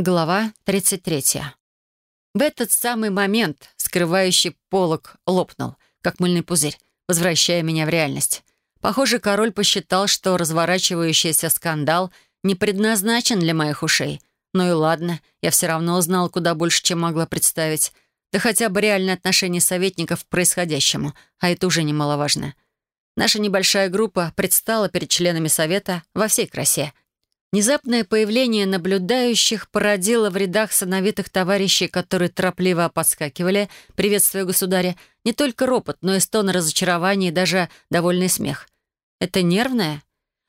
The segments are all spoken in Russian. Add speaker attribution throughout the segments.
Speaker 1: Глава 33. В этот самый момент скрывающий полог лопнул, как мыльный пузырь, возвращая меня в реальность. Похоже, король посчитал, что разворачивающийся скандал не предназначен для моих ушей. Ну и ладно, я все равно узнал куда больше, чем могла представить. Да хотя бы реальное отношение советников к происходящему, а это уже немаловажно. Наша небольшая группа предстала перед членами совета во всей красе — Внезапное появление наблюдающих породило в рядах сановитых товарищей, которые торопливо подскакивали, приветствуя государя, не только ропот, но и стон разочарования и даже довольный смех. Это нервное?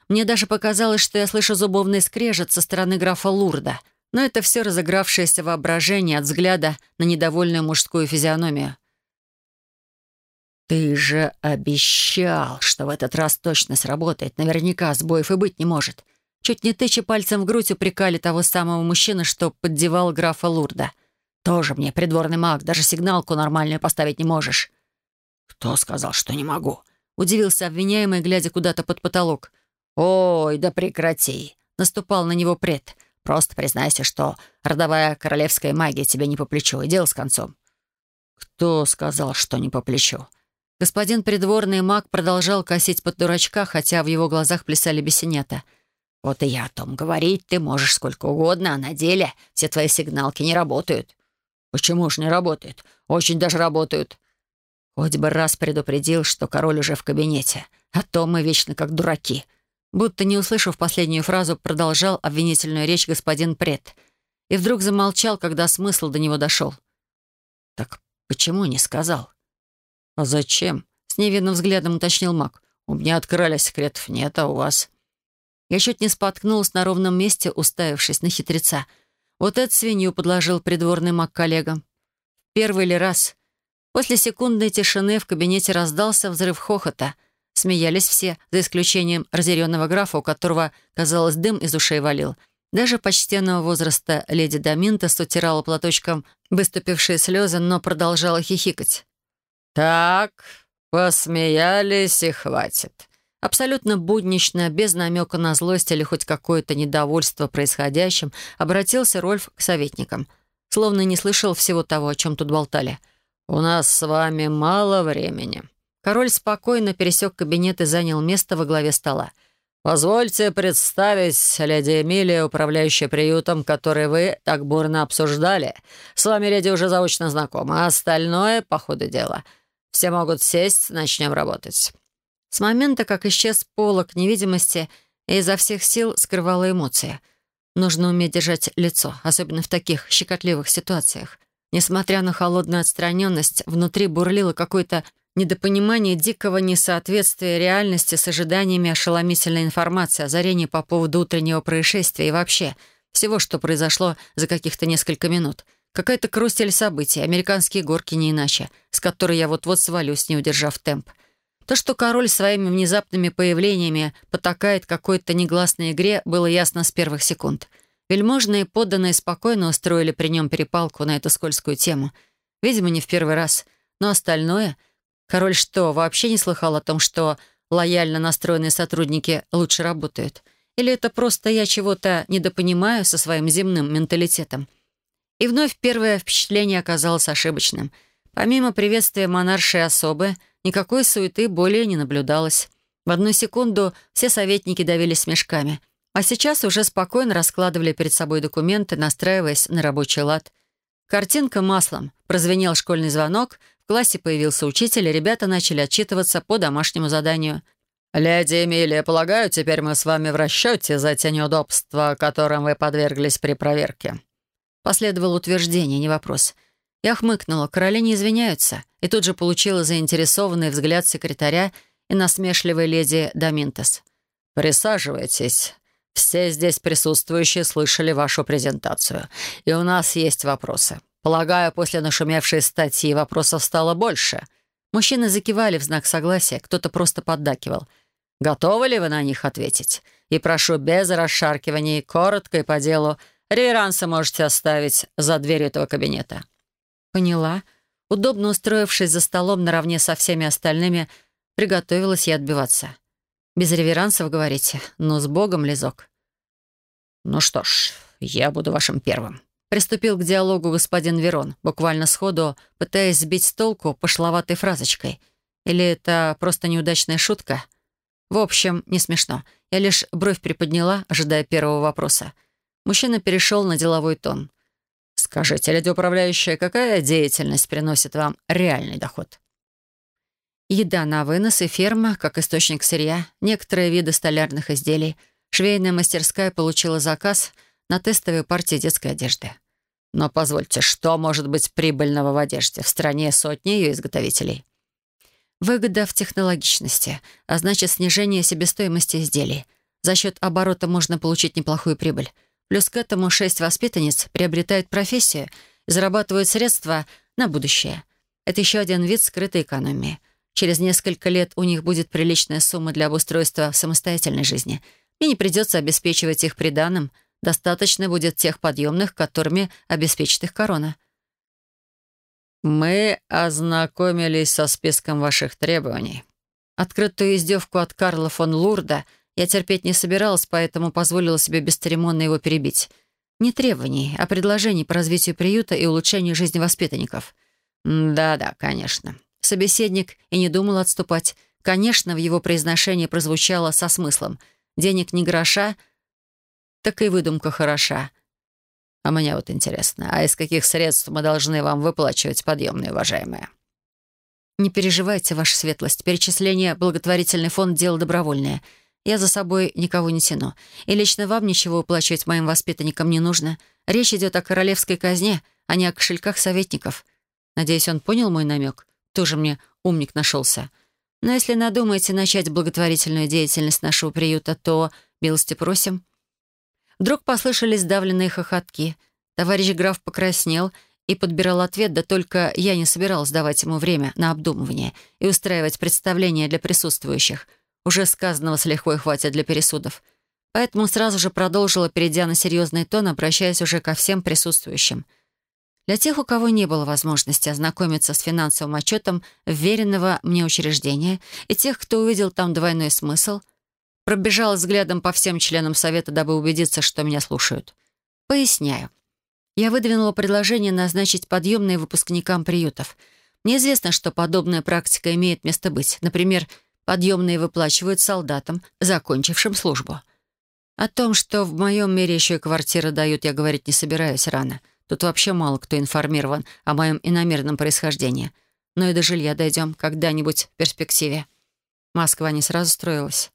Speaker 1: Мне даже показалось, что я слышу зубовный скрежет со стороны графа Лурда. Но это все разыгравшееся воображение от взгляда на недовольную мужскую физиономию. «Ты же обещал, что в этот раз точно сработает. Наверняка сбоев и быть не может. Чуть не тыча пальцем в грудь упрекали того самого мужчины, что поддевал графа Лурда. «Тоже мне придворный маг, даже сигналку нормальную поставить не можешь». «Кто сказал, что не могу?» — удивился обвиняемый, глядя куда-то под потолок. «Ой, да прекрати!» — наступал на него пред. «Просто признайся, что родовая королевская магия тебе не по плечу, и дело с концом». «Кто сказал, что не по плечу?» Господин придворный маг продолжал косить под дурачка, хотя в его глазах плясали бесенята — «Вот и я о том. Говорить ты можешь сколько угодно, а на деле все твои сигналки не работают». «Почему ж не работают? Очень даже работают». Хоть бы раз предупредил, что король уже в кабинете, а то мы вечно как дураки. Будто не услышав последнюю фразу, продолжал обвинительную речь господин Пред. И вдруг замолчал, когда смысл до него дошел. «Так почему не сказал?» «А зачем?» — с невинным взглядом уточнил маг. «У меня от короля секретов нет, а у вас...» Я чуть не споткнулась на ровном месте, уставившись на хитреца. Вот эту свинью подложил придворный маг коллегам. Первый ли раз. После секундной тишины в кабинете раздался взрыв хохота. Смеялись все, за исключением разъяренного графа, у которого, казалось, дым из ушей валил. Даже почтенного возраста леди Доминтес утирала платочком выступившие слезы, но продолжала хихикать. «Так, посмеялись и хватит. Абсолютно буднично, без намека на злость или хоть какое-то недовольство происходящим, обратился Рольф к советникам. Словно не слышал всего того, о чем тут болтали. «У нас с вами мало времени». Король спокойно пересек кабинет и занял место во главе стола. «Позвольте представить леди Эмилия, управляющая приютом, который вы так бурно обсуждали. С вами леди уже заочно знакома, а остальное — по ходу дела. Все могут сесть, начнем работать». С момента, как исчез полок невидимости, я изо всех сил скрывала эмоции. Нужно уметь держать лицо, особенно в таких щекотливых ситуациях. Несмотря на холодную отстраненность, внутри бурлило какое-то недопонимание дикого несоответствия реальности с ожиданиями ошеломительной информации, озарения по поводу утреннего происшествия и вообще всего, что произошло за каких-то несколько минут. Какая-то карусель событий, американские горки не иначе, с которой я вот-вот свалюсь, не удержав темп. То, что король своими внезапными появлениями потакает какой-то негласной игре, было ясно с первых секунд. Вельможные подданные спокойно устроили при нем перепалку на эту скользкую тему. Видимо, не в первый раз. Но остальное... Король что, вообще не слыхал о том, что лояльно настроенные сотрудники лучше работают? Или это просто я чего-то недопонимаю со своим земным менталитетом? И вновь первое впечатление оказалось ошибочным. Помимо приветствия монаршей особы — Никакой суеты более не наблюдалось. В одну секунду все советники давились смешками, а сейчас уже спокойно раскладывали перед собой документы, настраиваясь на рабочий лад. Картинка маслом. Прозвенел школьный звонок, в классе появился учитель, и ребята начали отчитываться по домашнему заданию. «Леди Эмилия, полагаю, теперь мы с вами в расчете за те неудобства, которым вы подверглись при проверке». Последовало утверждение, не вопрос — я хмыкнула, короли не извиняются, и тут же получила заинтересованный взгляд секретаря и насмешливой леди Доминтес. «Присаживайтесь. Все здесь присутствующие слышали вашу презентацию, и у нас есть вопросы. Полагаю, после нашумевшей статьи вопросов стало больше». Мужчины закивали в знак согласия, кто-то просто поддакивал. «Готовы ли вы на них ответить? И прошу без расшаркиваний, коротко и по делу, реверансы можете оставить за дверью этого кабинета». «Поняла». Удобно устроившись за столом наравне со всеми остальными, приготовилась я отбиваться. «Без реверансов, говорите? но с Богом, Лизок». «Ну что ж, я буду вашим первым», Приступил к диалогу господин Верон, буквально сходу пытаясь сбить с толку пошловатой фразочкой. Или это просто неудачная шутка? В общем, не смешно. Я лишь бровь приподняла, ожидая первого вопроса. Мужчина перешел на деловой тон. «Скажите, леди управляющая, какая деятельность приносит вам реальный доход?» Еда на вынос и ферма, как источник сырья, некоторые виды столярных изделий. Швейная мастерская получила заказ — на тестовую партию детской одежды. Но позвольте, что может быть прибыльного в одежде? В стране сотни ее изготовителей. Выгода в технологичности, а значит снижение себестоимости изделий. За счет оборота можно получить неплохую прибыль. Плюс к этому шесть воспитанниц приобретают профессию и зарабатывают средства на будущее. Это еще один вид скрытой экономии. Через несколько лет у них будет приличная сумма для обустройства самостоятельной жизни. И не придется обеспечивать их приданым – Достаточно будет тех подъемных, которыми обеспечит их корона. «Мы ознакомились со списком ваших требований». Открытую издевку от Карла фон Лурда я терпеть не собиралась, поэтому позволила себе бесцеремонно его перебить. Не требований, а предложений по развитию приюта и улучшению жизни воспитанников. «Да-да, конечно». Собеседник и не думал отступать. Конечно, в его произношении прозвучало со смыслом. Денег ни гроша — так и выдумка хороша. А мне вот интересно, а из каких средств мы должны вам выплачивать подъемные, уважаемые?» «Не переживайте, ваша светлость. Перечисление благотворительный фонд — дело добровольное. Я за собой никого не тяну. И лично вам ничего выплачивать моим воспитанникам не нужно. Речь идет о королевской казне, а не о кошельках советников. Надеюсь, он понял мой намек? Тоже мне умник нашелся. Но если надумаете начать благотворительную деятельность нашего приюта, то милости просим. Вдруг послышались давленные хохотки. Товарищ граф покраснел и подбирал ответ, да только я не собиралась давать ему время на обдумывание и устраивать представление для присутствующих. Уже сказанного с лихвой хватит для пересудов. Поэтому сразу же продолжила, перейдя на серьезный тон, обращаясь уже ко всем присутствующим. Для тех, у кого не было возможности ознакомиться с финансовым отчетом вверенного мне учреждения, и тех, кто увидел там двойной смысл — Пробежал взглядом по всем членам совета, дабы убедиться, что меня слушают. Поясняю. Я выдвинула предложение назначить подъемные выпускникам приютов. Мне известно, что подобная практика имеет место быть. Например, подъемные выплачивают солдатам, закончившим службу. О том, что в моем мире еще и квартиры дают, я говорить не собираюсь рано. Тут вообще мало кто информирован о моем иномерном происхождении. Но и до жилья дойдем когда-нибудь в перспективе. Москва не сразу строилась.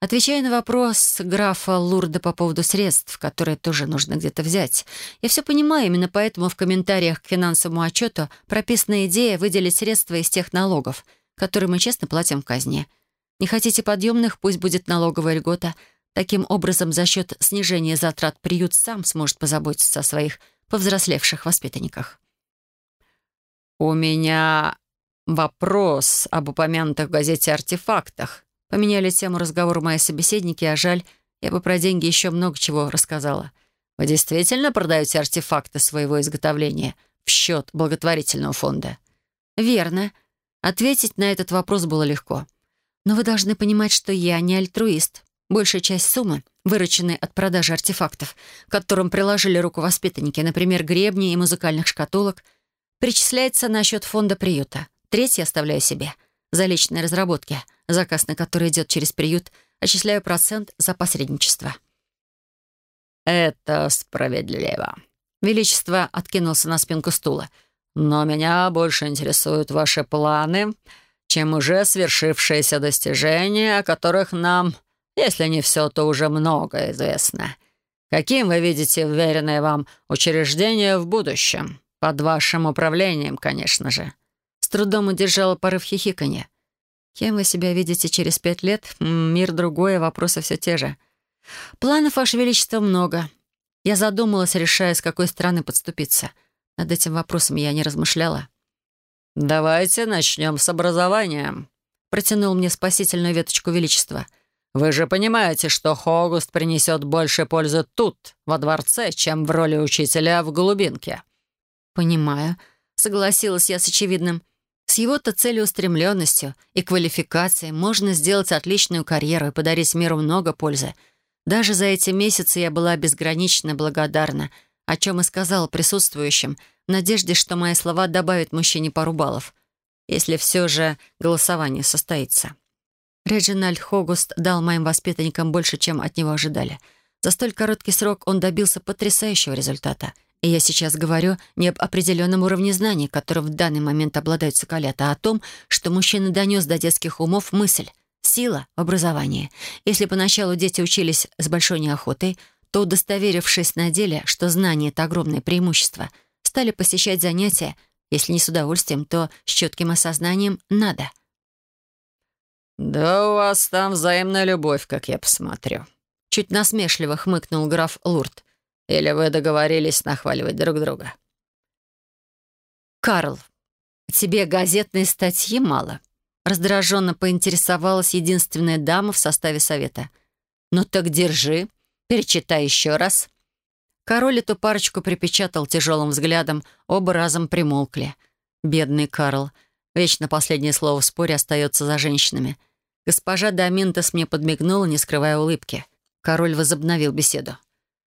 Speaker 1: Отвечая на вопрос графа Лурда по поводу средств, которые тоже нужно где-то взять, я все понимаю, именно поэтому в комментариях к финансовому отчету прописана идея выделить средства из тех налогов, которые мы честно платим в казне. Не хотите подъемных, пусть будет налоговая льгота. Таким образом, за счет снижения затрат приют сам сможет позаботиться о своих повзрослевших воспитанниках. «У меня вопрос об упомянутых в газете артефактах», Поменяли тему разговора мои собеседники, а жаль, я бы про деньги еще много чего рассказала. Вы действительно продаете артефакты своего изготовления в счет благотворительного фонда? Верно. Ответить на этот вопрос было легко. Но вы должны понимать, что я не альтруист. Большая часть суммы, вырученной от продажи артефактов, к которым приложили руку воспитанники, например, гребни и музыкальных шкатулок, причисляется на счет фонда приюта. Треть я оставляю себе — за личные разработки, заказ на который идет через приют, отчисляю процент за посредничество. «Это справедливо». Величество откинулся на спинку стула. «Но меня больше интересуют ваши планы, чем уже свершившиеся достижения, о которых нам, если не все, то уже много известно. Каким вы видите уверенное вам учреждение в будущем? Под вашим управлением, конечно же» трудом удержала порыв хихиканья. «Кем вы себя видите через пять лет? Мир другой, а вопросы все те же. Планов, Ваше Величество, много. Я задумалась, решая, с какой стороны подступиться. Над этим вопросом я не размышляла. «Давайте начнем с образования», — протянул мне спасительную веточку Величества. «Вы же понимаете, что Хогуст принесет больше пользы тут, во дворце, чем в роли учителя в глубинке». «Понимаю», — согласилась я с очевидным. С его-то целеустремленностью и квалификацией можно сделать отличную карьеру и подарить миру много пользы. Даже за эти месяцы я была безгранично благодарна, о чем и сказала присутствующим, в надежде, что мои слова добавят мужчине пару баллов, если все же голосование состоится. Реджинальд Хогуст дал моим воспитанникам больше, чем от него ожидали. За столь короткий срок он добился потрясающего результата. И я сейчас говорю не об определенном уровне знаний, которым в данный момент обладают соколята, а о том, что мужчина донес до детских умов мысль Сила в образовании. Если поначалу дети учились с большой неохотой, то, удостоверившись на деле, что знание — это огромное преимущество, стали посещать занятия, если не с удовольствием, то с четким осознанием «надо».
Speaker 2: «Да у вас там взаимная любовь, как я посмотрю», — чуть насмешливо хмыкнул граф Лурд. «Или вы договорились нахваливать друг друга?»
Speaker 1: «Карл, тебе газетной статьи мало?» Раздраженно поинтересовалась единственная дама в составе совета. «Ну так держи, перечитай еще раз». Король эту парочку припечатал тяжелым взглядом, оба разом примолкли. Бедный Карл. Вечно последнее слово в споре остается за женщинами. Госпожа Доминтес мне подмигнула, не скрывая улыбки. Король возобновил беседу.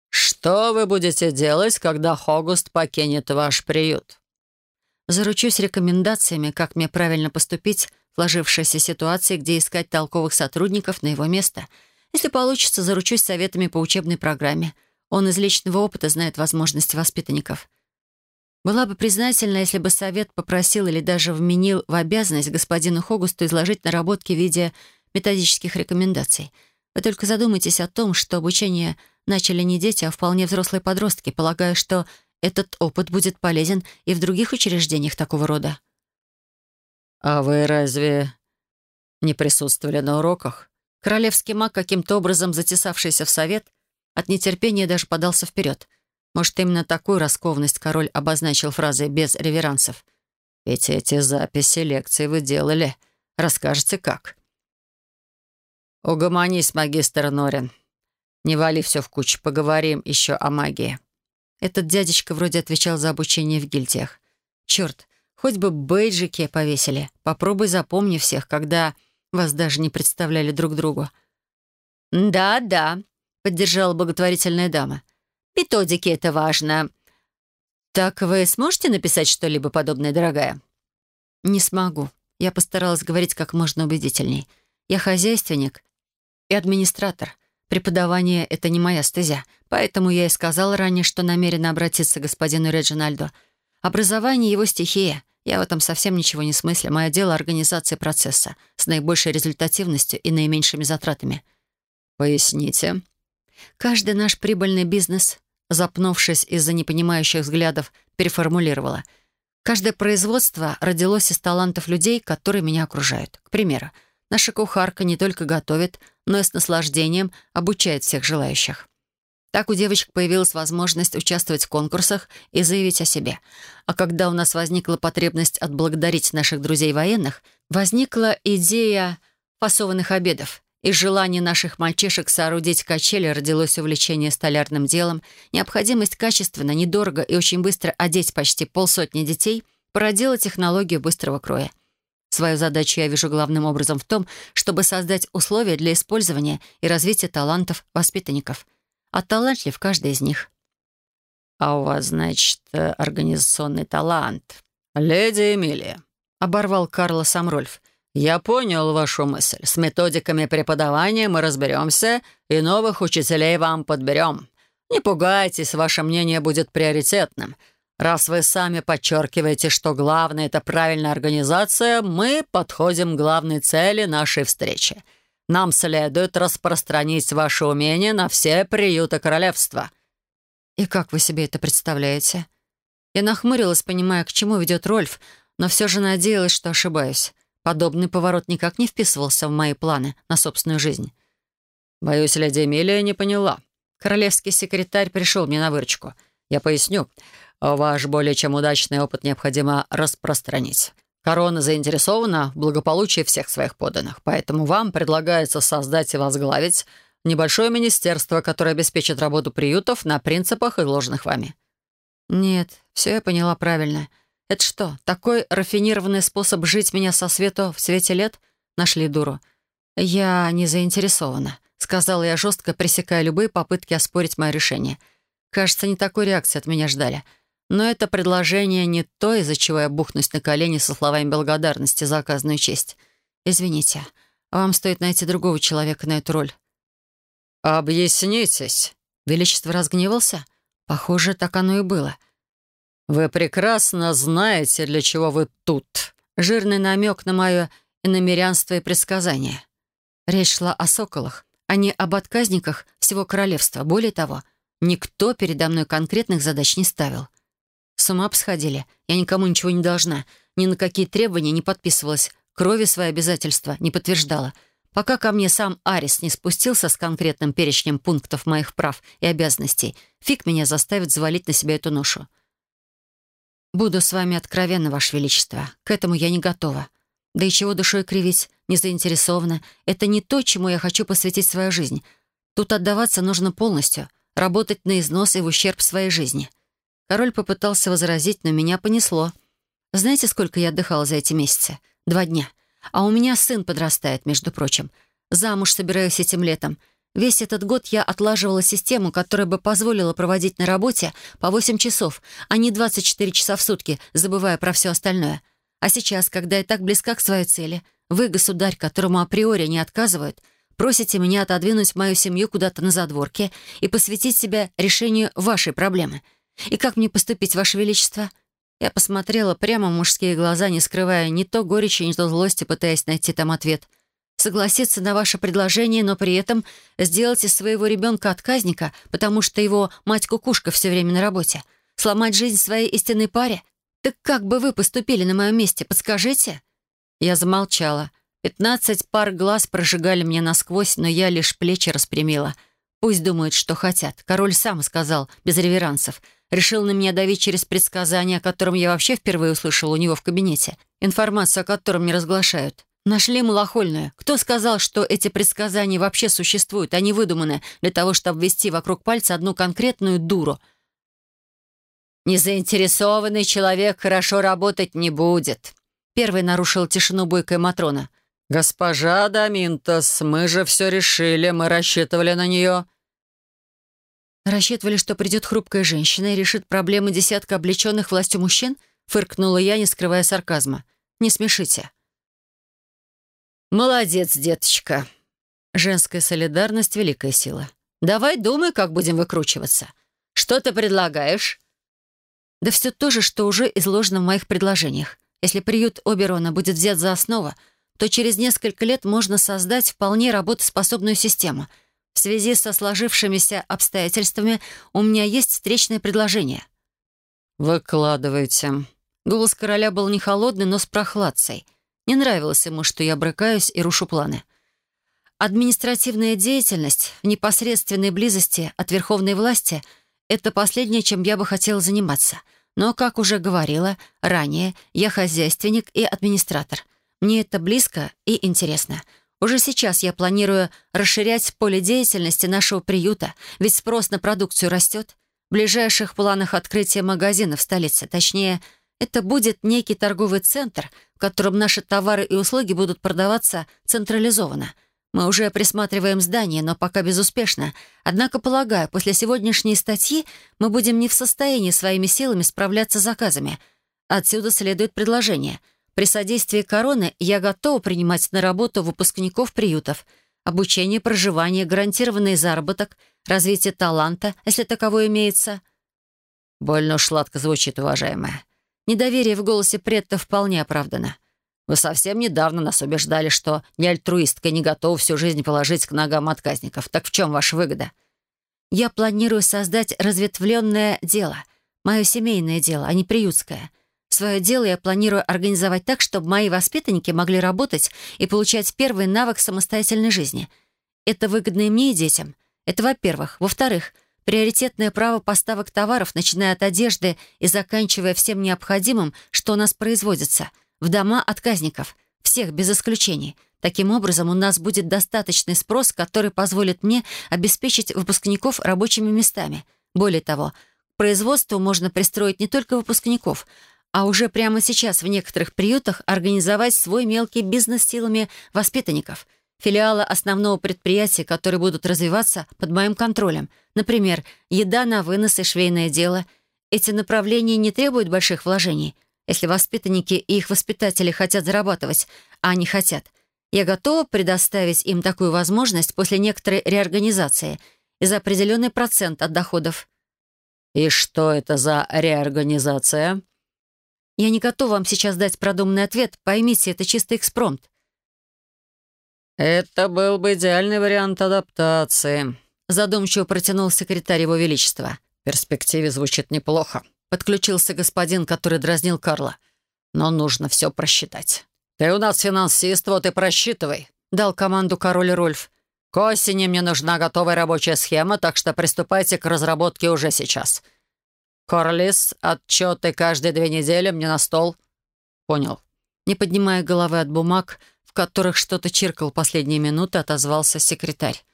Speaker 2: «Что вы будете делать, когда Хогуст покинет ваш приют?»
Speaker 1: Заручусь рекомендациями, как мне правильно поступить сложившейся ситуации, где искать толковых сотрудников на его место. Если получится, заручусь советами по учебной программе. Он из личного опыта знает возможности воспитанников. Была бы признательна, если бы совет попросил или даже вменил в обязанность господину Хогусту изложить наработки в виде методических рекомендаций. Вы только задумайтесь о том, что обучение начали не дети, а вполне взрослые подростки, полагая, что этот опыт будет полезен и в других учреждениях такого рода.
Speaker 2: «А вы разве не присутствовали на уроках?»
Speaker 1: Королевский маг, каким-то образом затесавшийся в совет, от нетерпения даже подался вперед. Может, именно такую раскованность король обозначил фразой «без реверансов».
Speaker 2: «Ведь эти записи лекций вы делали. Расскажете, как?» «Угомонись, магистр Норин. Не вали все в кучу, поговорим еще о магии».
Speaker 1: Этот дядечка вроде отвечал за обучение в гильдиях. Черт, Хоть бы бейджики повесили. Попробуй запомни всех, когда вас даже не представляли друг другу».
Speaker 3: «Да-да», — поддержала благотворительная дама. «Методики — это важно. Так вы сможете написать что-либо подобное, дорогая?»
Speaker 1: «Не смогу. Я постаралась говорить как можно убедительней. Я хозяйственник и администратор. Преподавание — это не моя стезя, поэтому я и сказала ранее, что намерена обратиться к господину Реджинальду. Образование — его стихия. Я в этом совсем ничего не смыслю. Мое дело — организация процесса с наибольшей результативностью и наименьшими затратами.
Speaker 2: Поясните.
Speaker 1: Каждый наш прибыльный бизнес, запнувшись из-за непонимающих взглядов, переформулировала. Каждое производство родилось из талантов людей, которые меня окружают. К примеру, наша кухарка не только готовит, но и с наслаждением обучает всех желающих. Так у девочек появилась возможность участвовать в конкурсах и заявить о себе. А когда у нас возникла потребность отблагодарить наших друзей-военных, возникла идея фасованных обедов. Из желания наших мальчишек соорудить качели родилось увлечение столярным делом, необходимость качественно, недорого и очень быстро одеть почти полсотни детей породила технологию быстрого кроя. Свою задачу я вижу главным образом в том, чтобы создать условия для использования и развития талантов воспитанников — а талантлив каждый из них.
Speaker 2: «А у вас, значит, организационный талант, леди Эмилия», — оборвал Карла Самрольф. «Я понял вашу мысль. С методиками преподавания мы разберемся и новых учителей вам подберем. Не пугайтесь, ваше мнение будет приоритетным. Раз вы сами подчеркиваете, что главное — это правильная организация, мы подходим к главной цели нашей встречи — нам следует распространить ваше умение на все приюты королевства».
Speaker 1: «И как вы себе это представляете?» Я нахмурилась, понимая, к чему ведет Рольф, но все же надеялась, что ошибаюсь. Подобный поворот никак не вписывался в мои планы на собственную жизнь.
Speaker 2: «Боюсь, леди Эмилия не поняла. Королевский секретарь пришел мне на выручку. Я поясню. Ваш более чем удачный опыт необходимо распространить. Корона заинтересована в благополучии всех своих подданных, поэтому вам предлагается создать и возглавить небольшое министерство, которое обеспечит работу приютов на принципах, изложенных вами».
Speaker 1: «Нет, все я поняла правильно. Это что, такой рафинированный способ жить меня со свету в свете лет? Нашли дуру. Я не заинтересована. сказала я жестко, пресекая любые попытки оспорить мое решение. Кажется, не такой реакции от меня ждали. Но это предложение не то, из-за чего я бухнусь на колени со словами благодарности за оказанную честь. Извините, вам стоит найти другого человека на эту роль.
Speaker 2: «Объяснитесь».
Speaker 1: Величество разгневался? Похоже, так оно и было.
Speaker 2: «Вы прекрасно знаете, для чего вы тут».
Speaker 1: Жирный намек на мое иномерянство и предсказание. Речь шла о соколах, а не об отказниках всего королевства. Более того, никто передо мной конкретных задач не ставил. С ума посходили. Я никому ничего не должна. Ни на какие требования не подписывалась. Крови свои обязательства не подтверждала — пока ко мне сам Арис не спустился с конкретным перечнем пунктов моих прав и обязанностей, фиг меня заставит завалить на себя эту ношу. «Буду с вами откровенна, Ваше Величество. К этому я не готова. Да и чего душой кривить, не заинтересована. Это не то, чему я хочу посвятить свою жизнь. Тут отдаваться нужно полностью, работать на износ и в ущерб своей жизни». Король попытался возразить, но меня понесло. Знаете, сколько я отдыхала за эти месяцы? Два дня. А у меня сын подрастает, между прочим. Замуж собираюсь этим летом. Весь этот год я отлаживала систему, которая бы позволила проводить на работе по 8 часов, а не 24 часа в сутки, забывая про все остальное. А сейчас, когда я так близка к своей цели, вы, государь, которому априори не отказывают, просите меня отодвинуть мою семью куда-то на задворке и посвятить себя решению вашей проблемы. И как мне поступить, Ваше Величество? Я посмотрела прямо в мужские глаза, не скрывая ни то горечи, ни то злости, пытаясь найти там ответ. Согласиться на ваше предложение, но при этом сделать из своего ребенка отказника, потому что его мать-кукушка все время на работе. Сломать жизнь своей истинной паре? Так как бы вы поступили на моем месте, подскажите?» Я замолчала. Пятнадцать пар глаз прожигали меня насквозь, но я лишь плечи распрямила. Пусть думают, что хотят. Король сам сказал, без реверансов — Решил на меня давить через предсказания, о котором я вообще впервые услышал у него в кабинете. Информацию о котором не разглашают. Нашли малохольную. Кто сказал, что эти предсказания вообще существуют, они выдуманы для того, чтобы ввести вокруг пальца одну конкретную дуру?
Speaker 3: «Незаинтересованный человек хорошо работать не будет», — первый нарушил тишину бойкая Матрона.
Speaker 2: «Госпожа Даминтос, мы же все решили, мы рассчитывали на нее».
Speaker 1: «Рассчитывали, что придет хрупкая женщина и решит проблемы десятка облеченных властью мужчин?» — фыркнула я, не скрывая сарказма. «Не смешите».
Speaker 3: «Молодец, деточка».
Speaker 1: Женская солидарность — великая сила.
Speaker 3: «Давай думай, как будем выкручиваться. Что ты предлагаешь?»
Speaker 1: «Да все то же, что уже изложено в моих предложениях. Если приют Оберона будет взят за основу, то через несколько лет можно создать вполне работоспособную систему — в связи со сложившимися обстоятельствами у меня есть встречное предложение».
Speaker 2: «Выкладывайте».
Speaker 1: Голос короля был не холодный, но с прохладцей. Не нравилось ему, что я брыкаюсь и рушу планы. Административная деятельность в непосредственной близости от верховной власти — это последнее, чем я бы хотела заниматься. Но, как уже говорила ранее, я хозяйственник и администратор. Мне это близко и интересно — уже сейчас я планирую расширять поле деятельности нашего приюта, ведь спрос на продукцию растет. В ближайших планах открытия магазина в столице, точнее, это будет некий торговый центр, в котором наши товары и услуги будут продаваться централизованно. Мы уже присматриваем здание, но пока безуспешно. Однако, полагаю, после сегодняшней статьи мы будем не в состоянии своими силами справляться с заказами. Отсюда следует предложение — при содействии короны я готова принимать на работу выпускников приютов. Обучение, проживание, гарантированный заработок, развитие таланта, если таковое имеется.
Speaker 2: Больно уж сладко звучит, уважаемая.
Speaker 1: Недоверие в голосе предта вполне оправдано.
Speaker 2: Вы совсем недавно нас убеждали, что не альтруистка не готова всю жизнь положить к ногам отказников. Так в чем ваша выгода?
Speaker 1: Я планирую создать разветвленное дело. Мое семейное дело, а не приютское. Свое дело я планирую организовать так, чтобы мои воспитанники могли работать и получать первый навык самостоятельной жизни. Это выгодно и мне, и детям. Это во-первых. Во-вторых, приоритетное право поставок товаров, начиная от одежды и заканчивая всем необходимым, что у нас производится, в дома отказников. Всех, без исключений. Таким образом, у нас будет достаточный спрос, который позволит мне обеспечить выпускников рабочими местами. Более того, к производству можно пристроить не только выпускников — а уже прямо сейчас в некоторых приютах организовать свой мелкий бизнес силами воспитанников.
Speaker 3: филиалы основного предприятия, которые будут развиваться под моим контролем. Например, еда на вынос и швейное дело. Эти направления не требуют больших вложений. Если воспитанники и их воспитатели хотят зарабатывать, а они хотят, я готова предоставить им такую возможность после некоторой реорганизации и за определенный процент от доходов.
Speaker 2: «И что это за реорганизация?»
Speaker 3: «Я не готова вам сейчас дать продуманный ответ. Поймите, это чисто экспромт».
Speaker 2: «Это был бы идеальный вариант адаптации»,
Speaker 3: задумчиво протянул секретарь Его Величества.
Speaker 2: «В перспективе звучит неплохо», подключился господин, который дразнил Карла. «Но нужно все просчитать». «Ты у нас финансист, вот и просчитывай», дал команду король Рольф. К осени мне нужна готовая рабочая схема, так что приступайте к разработке уже сейчас. Корлис, отчеты каждые две недели мне на стол. Понял.
Speaker 3: Не поднимая головы от бумаг, в которых что-то чиркал последние минуты, отозвался секретарь.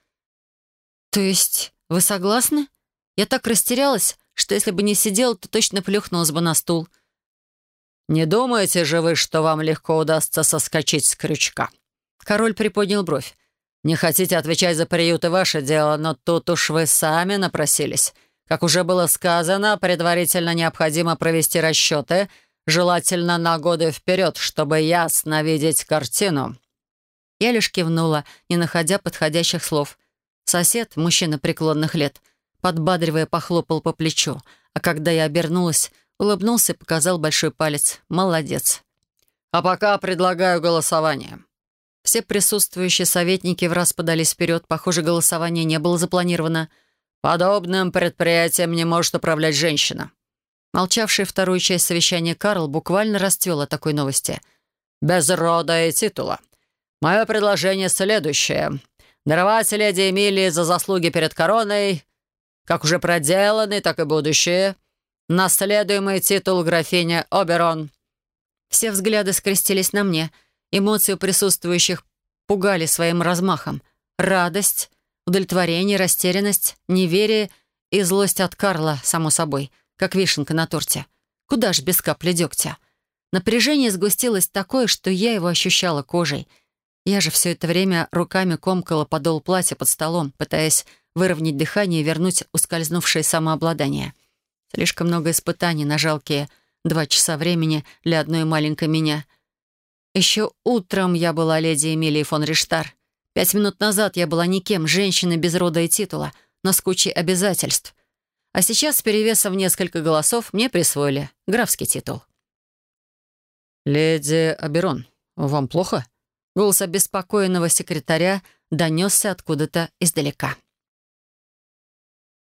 Speaker 3: «То есть вы согласны? Я так растерялась, что если бы не сидела, то точно плюхнулась бы на стул».
Speaker 2: «Не думаете же вы, что вам легко удастся соскочить с крючка?» Король приподнял бровь. Не хотите отвечать за приют и ваше дело, но тут уж вы сами напросились. Как уже было сказано, предварительно необходимо провести расчеты, желательно на годы вперед, чтобы ясно видеть картину».
Speaker 3: Я лишь кивнула, не находя подходящих слов. Сосед, мужчина преклонных лет, подбадривая, похлопал по плечу, а когда я обернулась, улыбнулся и показал большой палец. «Молодец».
Speaker 2: «А пока предлагаю голосование.
Speaker 3: Все присутствующие советники в раз подались вперед. Похоже, голосование не было запланировано.
Speaker 2: «Подобным предприятием не может управлять женщина».
Speaker 3: Молчавший вторую часть совещания Карл буквально расцвел от такой новости.
Speaker 2: «Без рода и титула. Мое предложение следующее. Даровать леди Эмилии за заслуги перед короной, как уже проделанный, так и будущее. Наследуемый титул графиня Оберон».
Speaker 3: Все взгляды скрестились на мне — Эмоции присутствующих пугали своим размахом. Радость, удовлетворение, растерянность, неверие и злость от Карла, само собой, как вишенка на торте. Куда ж без капли дегтя? Напряжение сгустилось такое, что я его ощущала кожей. Я же все это время руками комкала подол платья под столом, пытаясь выровнять дыхание и вернуть ускользнувшее самообладание. Слишком много испытаний на жалкие два часа времени для одной маленькой меня — еще утром я была леди Эмилии фон Риштар. Пять минут назад я была никем, женщиной без рода и титула, но с кучей обязательств. А сейчас, с перевесом несколько голосов, мне присвоили графский титул.
Speaker 2: «Леди Аберон, вам плохо?»
Speaker 3: Голос обеспокоенного секретаря донесся откуда-то издалека.